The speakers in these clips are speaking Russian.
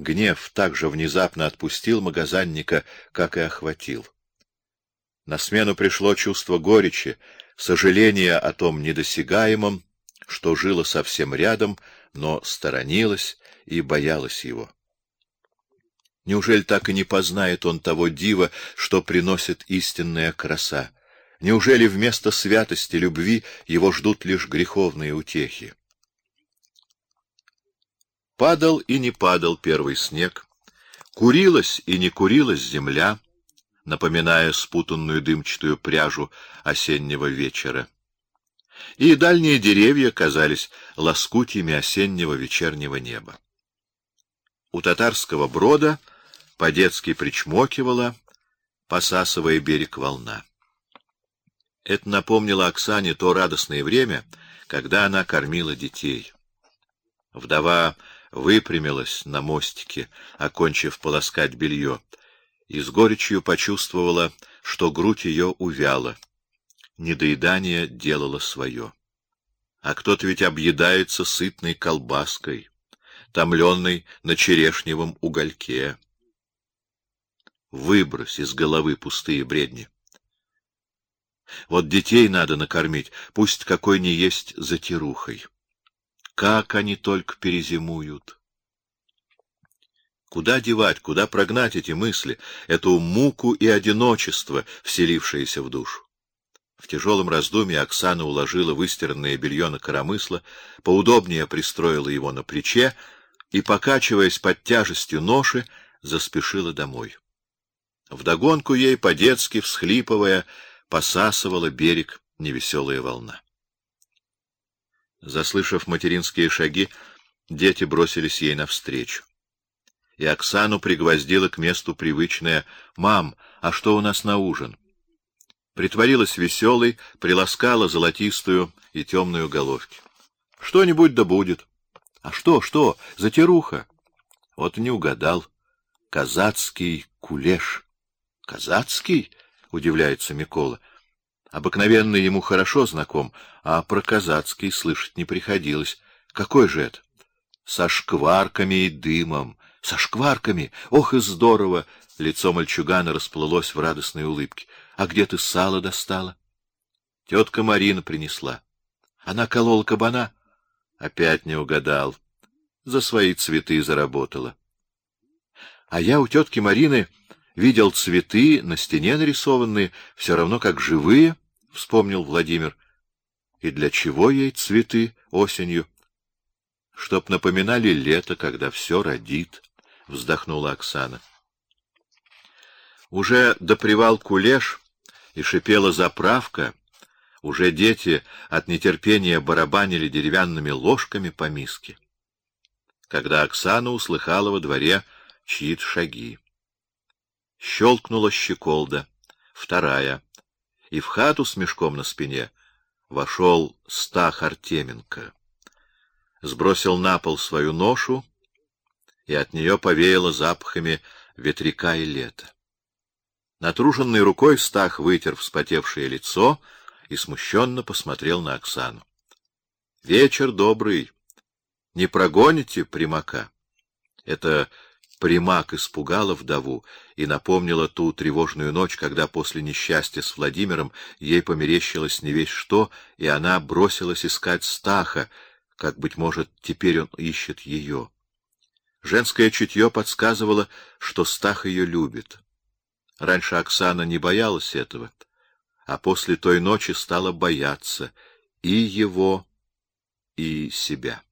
Гнев так же внезапно отпустил магазинника, как и охватил. На смену пришло чувство горечи, сожаление о том недосягаемом, что жило совсем рядом, но сторонилось и боялось его. Неужели так и не познает он того дива, что приносит истинная краса? Неужели вместо святости любви его ждут лишь греховные утехи? Падал и не падал первый снег, курилась и не курилась земля, напоминая спутанную дымчатую пряжу осеннего вечера. И дальние деревья казались лоскутьями осеннего вечернего неба. У татарского брода по-детски причмокивала, посасывая берег волна. Это напомнило Оксане то радостное время, когда она кормила детей. Вдова выпрямилась на мостике, окончив полоскать белье, и с горечью почувствовала, что грудь ее увяла. Недоедание делало свое. А кто-то ведь объедается сытной колбаской, томленной на черешневом угольке. Выбрось из головы пустые бредни. Вот детей надо накормить, пусть какой ни есть затирухой. Как они только перезимуют! Куда девать, куда прогнать эти мысли, эту муку и одиночество, вселившееся в душу? В тяжелом раздумье Оксана уложила выстиранное белье на коромысло, поудобнее пристроила его на плече и, покачиваясь под тяжестью ноши, заспешила домой. Вдогонку ей, по-детски всхлипывая, посасывала берег невеселая волна. Заслышав материнские шаги, дети бросились ей навстречу. И Оксану пригвоздила к месту привычное «Мам, а что у нас на ужин?» Притворилась веселой, приласкала золотистую и темную головки. «Что-нибудь да будет». «А что, что? Затируха?» Вот не угадал. Казацкий кулеш. «Казацкий?» — удивляется Микола. Обыкновенный ему хорошо знаком, а про казацкий слышать не приходилось. Какой же это? Со шкварками и дымом. Со шкварками! Ох и здорово! Лицо мальчугана расплылось в радостной улыбке. А где ты сало достала? Тетка Марина принесла. Она колола кабана? Опять не угадал. За свои цветы заработала. А я у тетки Марины видел цветы на стене нарисованные, все равно как живые, — вспомнил Владимир. И для чего ей цветы осенью? Чтоб напоминали лето, когда все родит, — вздохнула Оксана. Уже допривал кулеш и шипела заправка, уже дети от нетерпения барабанили деревянными ложками по миске. Когда Оксана услыхала во дворе чьи-то шаги. Щелкнула щеколда, вторая, и в хату с мешком на спине вошел Стах Артеменко. Сбросил на пол свою ношу, и от нее повеяло запахами ветряка и лета. Натруженной рукой Стах вытер вспотевшее лицо и смущенно посмотрел на Оксану. — Вечер добрый. Не прогоните примака? Это примак испугала вдову и напомнила ту тревожную ночь, когда после несчастья с Владимиром ей померещилось не весь что, и она бросилась искать Стаха, как, быть может, теперь он ищет ее. Женское чутье подсказывало, что Стах ее любит. Раньше Оксана не боялась этого, а после той ночи стала бояться и его, и себя.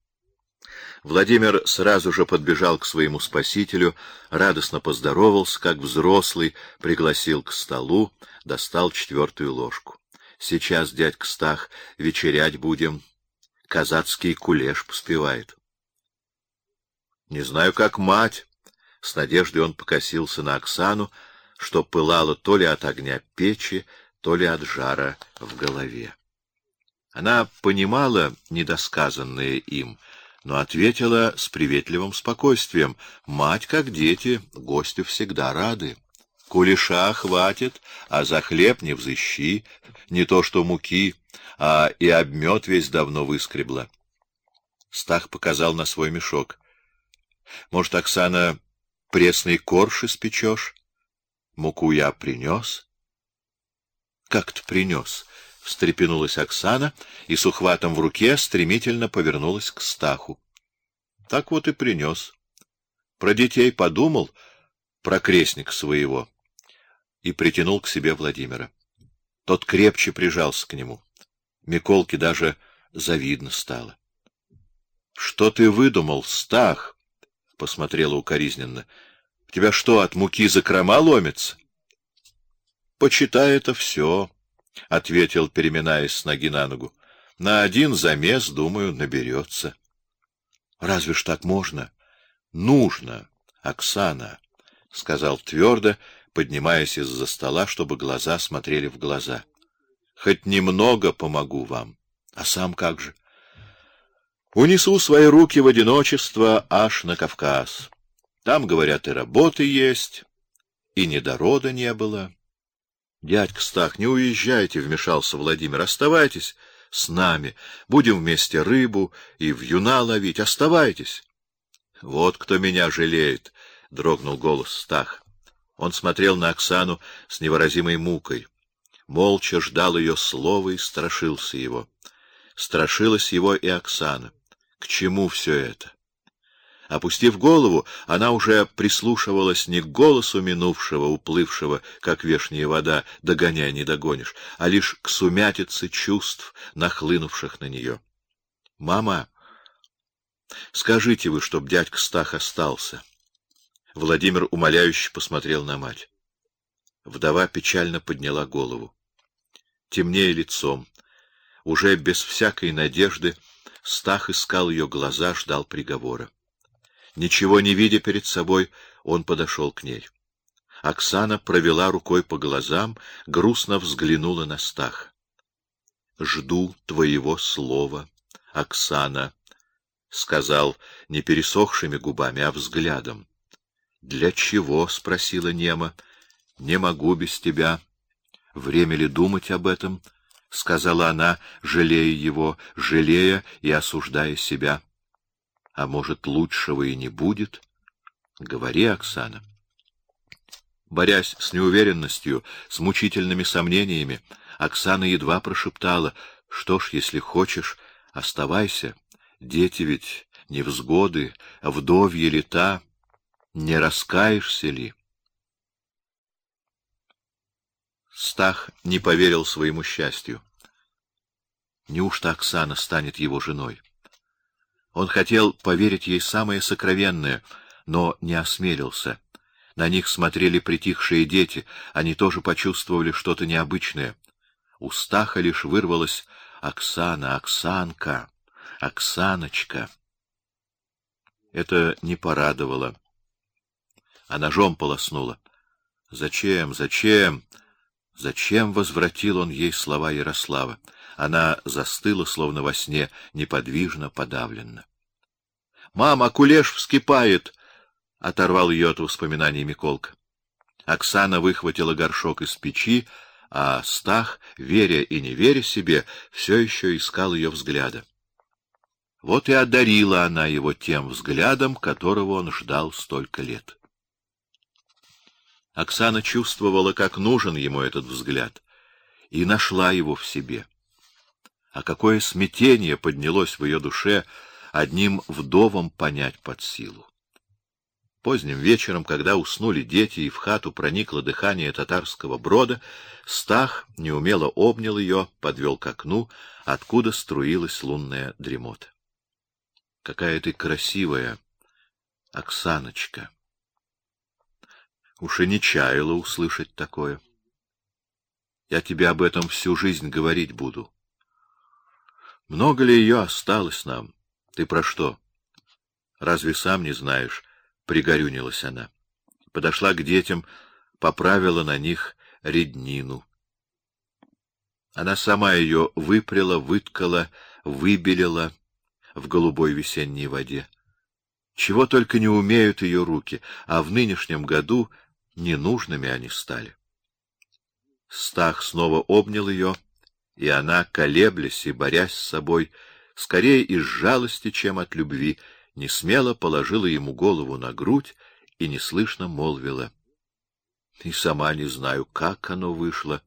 Владимир сразу же подбежал к своему спасителю, радостно поздоровался, как взрослый, пригласил к столу, достал четвертую ложку. — Сейчас, дядька Стах, вечерять будем. Казацкий кулеш поспевает. — Не знаю, как мать. С надеждой он покосился на Оксану, что пылало то ли от огня печи, то ли от жара в голове. Она понимала недосказанное им — но ответила с приветливым спокойствием. Мать, как дети, гостю всегда рады. Кулеша хватит, а за хлеб не взыщи, не то что муки, а и обмет весь давно выскребла. Стах показал на свой мешок. Может, Оксана, пресный корж испечешь? Муку я принес. Как-то принес. Встрепенулась Оксана и с ухватом в руке стремительно повернулась к Стаху. Так вот и принес. Про детей подумал, про крестника своего, и притянул к себе Владимира. Тот крепче прижался к нему. Миколке даже завидно стало. — Что ты выдумал, Стах? — посмотрела укоризненно. — У тебя что, от муки закрома ломится? — Почитай это все, — ответил, переминаясь с ноги на ногу. — На один замес, думаю, наберется. — Разве ж так можно? — Нужно, Оксана, — сказал твердо, поднимаясь из-за стола, чтобы глаза смотрели в глаза. — Хоть немного помогу вам. А сам как же? Унесу свои руки в одиночество аж на Кавказ. Там, говорят, и работы есть, и недорода не было. Дядька Стах, не уезжайте, вмешался Владимир. Оставайтесь с нами. Будем вместе рыбу и вьюна ловить. Оставайтесь. Вот кто меня жалеет, дрогнул голос Стах. Он смотрел на Оксану с невыразимой мукой молча ждал ее слова и страшился его. Страшилась его и Оксана. К чему все это? Опустив голову, она уже прислушивалась не к голосу минувшего, уплывшего, как вешняя вода, догоняй не догонишь, а лишь к сумятице чувств, нахлынувших на нее. — Мама, скажите вы, чтоб дядька Стах остался. Владимир умоляюще посмотрел на мать. Вдова печально подняла голову темнее лицом. Уже без всякой надежды Стах искал ее глаза, ждал приговора. Ничего не видя перед собой, он подошел к ней. Оксана провела рукой по глазам, грустно взглянула на Стах. — Жду твоего слова, Оксана, — сказал не пересохшими губами, а взглядом. — Для чего? — спросила Нема. — Не могу без тебя. Время ли думать об этом? — сказала она, жалея его, жалея и осуждая себя. — А может, лучшего и не будет? — Говори, Оксана. Борясь с неуверенностью, с мучительными сомнениями, Оксана едва прошептала, — Что ж, если хочешь, оставайся. Дети ведь невзгоды, вдовья лета. Не раскаешься ли? Стах не поверил своему счастью. Неужто Оксана станет его женой? Он хотел поверить ей самое сокровенное, но не осмелился. На них смотрели притихшие дети, они тоже почувствовали что-то необычное. У Стаха лишь вырвалось «Оксана, Оксанка, Оксаночка». Это не порадовало. А ножом полоснуло. «Зачем, зачем?» Зачем возвратил он ей слова Ярослава? Она застыла, словно во сне, неподвижно, подавленно. — Мама, кулеш вскипает! — оторвал ее от воспоминаний Миколка. Оксана выхватила горшок из печи, а Стах, веря и не веря себе, все еще искал ее взгляда. Вот и одарила она его тем взглядом, которого он ждал столько лет. Оксана чувствовала, как нужен ему этот взгляд, и нашла его в себе. А какое смятение поднялось в ее душе, одним вдовом понять под силу. Поздним вечером, когда уснули дети и в хату проникло дыхание татарского брода, Стах неумело обнял ее, подвел к окну, откуда струилась лунная дремота. — Какая ты красивая, Оксаночка! Уж и не чаяла услышать такое. Я тебе об этом всю жизнь говорить буду. Много ли ее осталось нам? Ты про что? Разве сам не знаешь? Пригорюнилась она. Подошла к детям, поправила на них реднину. Она сама ее выпряла, выткала, выбелила в голубой весенней воде. Чего только не умеют ее руки, а в нынешнем году ненужными они стали. Стах снова обнял ее, и она, колеблясь и борясь с собой, скорее из жалости, чем от любви, не смело положила ему голову на грудь и неслышно молвила. И сама не знаю, как оно вышло.